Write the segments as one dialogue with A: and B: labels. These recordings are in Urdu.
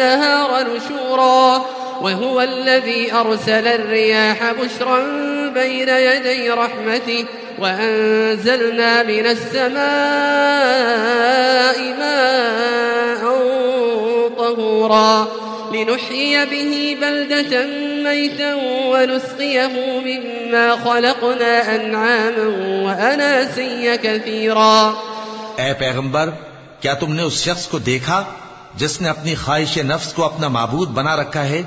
A: النهار نشورا وهو الذي أرسل الرياح بشرا بين يدي رحمته وأنزلنا من السماء ماء طهورا لنحيي به بلدة ميتا ونسقيه مما خلقنا أنعاما وأناسيا كثيرا
B: اے پیغمبر، کیا تم نے اس شخص کو دیکھا؟ جس نے اپنی خواہش نفس کو اپنا معبود بنا رکھا ہے،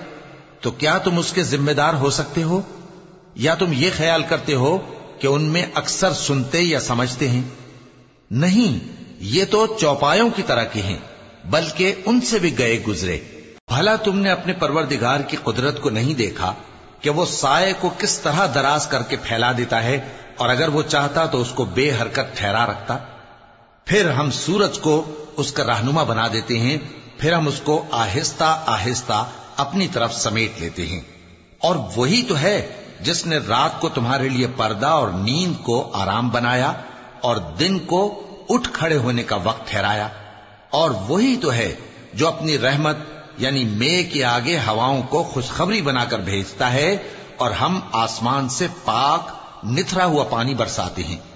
B: تو کیا تم اس کے ذمہ دار ہو سکتے ہو؟ یا تم یہ خیال کرتے ہو کہ ان میں اکثر سنتے یا سمجھتے ہیں؟ نہیں، یہ تو چوپایوں کی طرح کے ہیں، بلکہ ان سے بھی گئے گزرے۔ بھلا تم نے اپنے پروردگار کی قدرت کو نہیں دیکھا کہ وہ سائے کو کس طرح دراز کر کے پھیلا دیتا ہے، اور اگر وہ چاہتا تو اس کو بے حرکت ٹھہرا رکھتا۔ پھر ہم سورج کو اس کا رہنما بنا دیتے ہیں، پھر ہم اس کو آہستہ آہستہ اپنی طرف سمیٹ لیتے ہیں۔ اور وہی تو ہے جس نے رات کو تمہارے لیے پردہ اور نیند کو آرام بنایا اور دن کو اٹھ کھڑے ہونے کا وقت ٹھہرایا۔ اور وہی تو ہے جو اپنی رحمت یعنی مے کے آگے ہواؤں کو خوشخبری بنا کر بھیجتا ہے اور ہم آسمان سے پاک، نتھرا ہوا پانی برساتے ہیں۔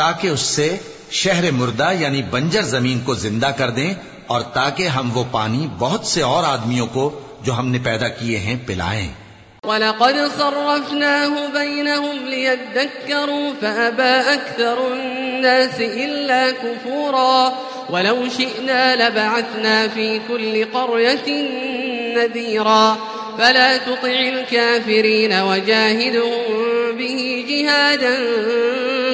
B: تاکہ اس سے شہر مردہ یعنی بنجر زمین کو زندہ کر دیں اور تاکہ ہم وہ پانی بہت سے اور آدمیوں کو جو ہم نے پیدا کیے ہیں پلائیں۔
A: وَلَقَدْ صَرَّفْنَاهُ بَيْنَهُمْ لِيَذَّكَّرُوا فَأَبَى أَكْثَرُ النَّاسِ إِلَّا كُفُورًا وَلَوْ شِئْنَا لَبَعَثْنَا فِي كُلِّ قَرْيَةٍ نَذِيرًا فَلَا تُطِعِ الْكَافِرِينَ وَجَاهِدْهُمْ بِهِ جِهَادًا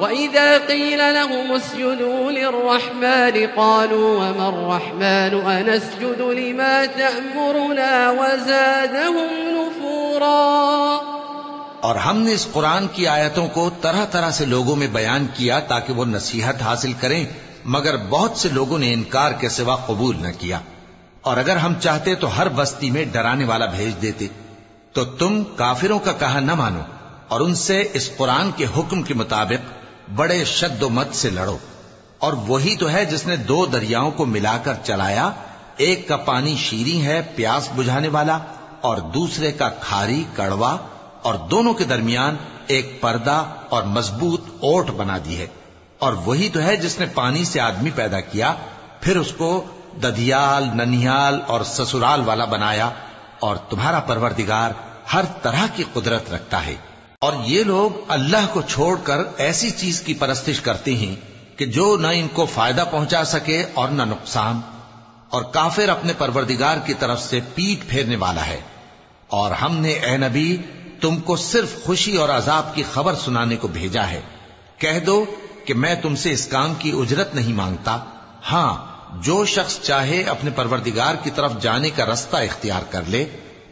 A: وإذا قيل لهم اسجدوا للرحمن قالوا وما الرحمن أنسجد لما تأمرنا وزادهم نفورا
B: اور ہم نے اس قرآن کی آیتوں کو طرح طرح سے لوگوں میں بیان کیا تاکہ وہ نصیحت حاصل کریں، مگر بہت سے لوگوں نے انکار کے سوا قبول نہ کیا۔ اور اگر ہم چاہتے تو ہر بستی میں ڈرانے والا بھیج دیتے۔ تو تم کافروں کا کہا نہ مانو، اور ان سے اس قرآن کے حکم کے مطابق بڑے شد و مت سے لڑو۔ اور وہی تو ہے جس نے دو دریاؤں کو ملا کر چلایا۔ ایک کا پانی شیریں ہے پیاس بجھانے والا، اور دوسرے کا کھاری کڑوا۔ اور دونوں کے درمیان ایک پردہ اور مضبوط اوٹ بنا دی ہے۔ اور وہی تو ہے جس نے پانی سے آدمی پیدا کیا، پھر اس کو ددیال ننیال اور سسرال والا بنایا۔ اور تمہارا پروردگار ہر طرح کی قدرت رکھتا ہے۔ اور یہ لوگ اللہ کو چھوڑ کر ایسی چیز کی پرستش کرتے ہیں کہ جو نہ ان کو فائدہ پہنچا سکے اور نہ نقصان، اور کافر اپنے پروردگار کی طرف سے پیٹ پھیرنے والا ہے۔ اور ہم نے اے نبی، تم کو صرف خوشی اور عذاب کی خبر سنانے کو بھیجا ہے۔ کہہ دو کہ میں تم سے اس کام کی اجرت نہیں مانگتا۔ ہاں جو شخص چاہے اپنے پروردگار کی طرف جانے کا رستہ اختیار کر لے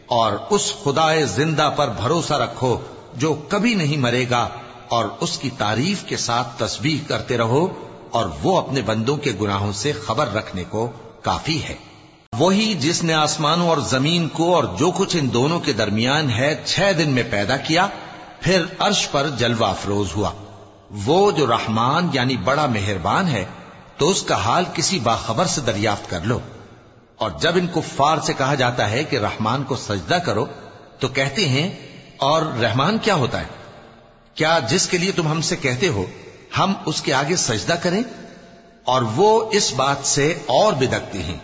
B: اور اس خدا زندہ پر بھروسہ رکھو جو کبھی نہیں مرے گا اور اس کی تعریف کے ساتھ تسبیح کرتے رہو اور وہ اپنے بندوں کے گناہوں سے خبر رکھنے کو کافی ہے۔ وہی جس نے آسمانوں اور زمین کو اور جو کچھ ان دونوں کے درمیان ہے چھ دن میں پیدا کیا، پھر عرش پر جلوہ افروز ہوا۔ وہ جو رحمان یعنی بڑا مہربان ہے، تو اس کا حال کسی باخبر سے دریافت کر لو۔ اور جب ان کفار سے کہا جاتا ہے کہ رحمان کو سجدہ کرو، تو کہتے ہیں اور رحمان کیا ہوتا ہے؟ کیا جس کے لیے تم ہم سے کہتے ہو، ہم اس کے آگے سجدہ کریں؟ اور وہ اس بات سے اور بدکتے ہیں۔